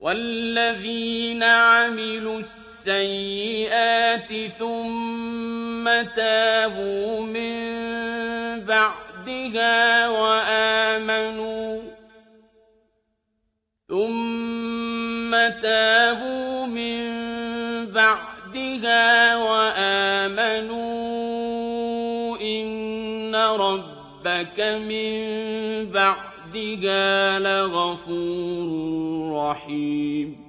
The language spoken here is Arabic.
وَالَّذِينَ عَمِلُوا السَّيِّئَاتِ ثُمَّ تَابُوا مِن بَعْدِهَا وَآمَنُوا إِنَّ رَبَّكَ مِن بَعْدِهَا لَغَفُورٌ رَّحِيمٌ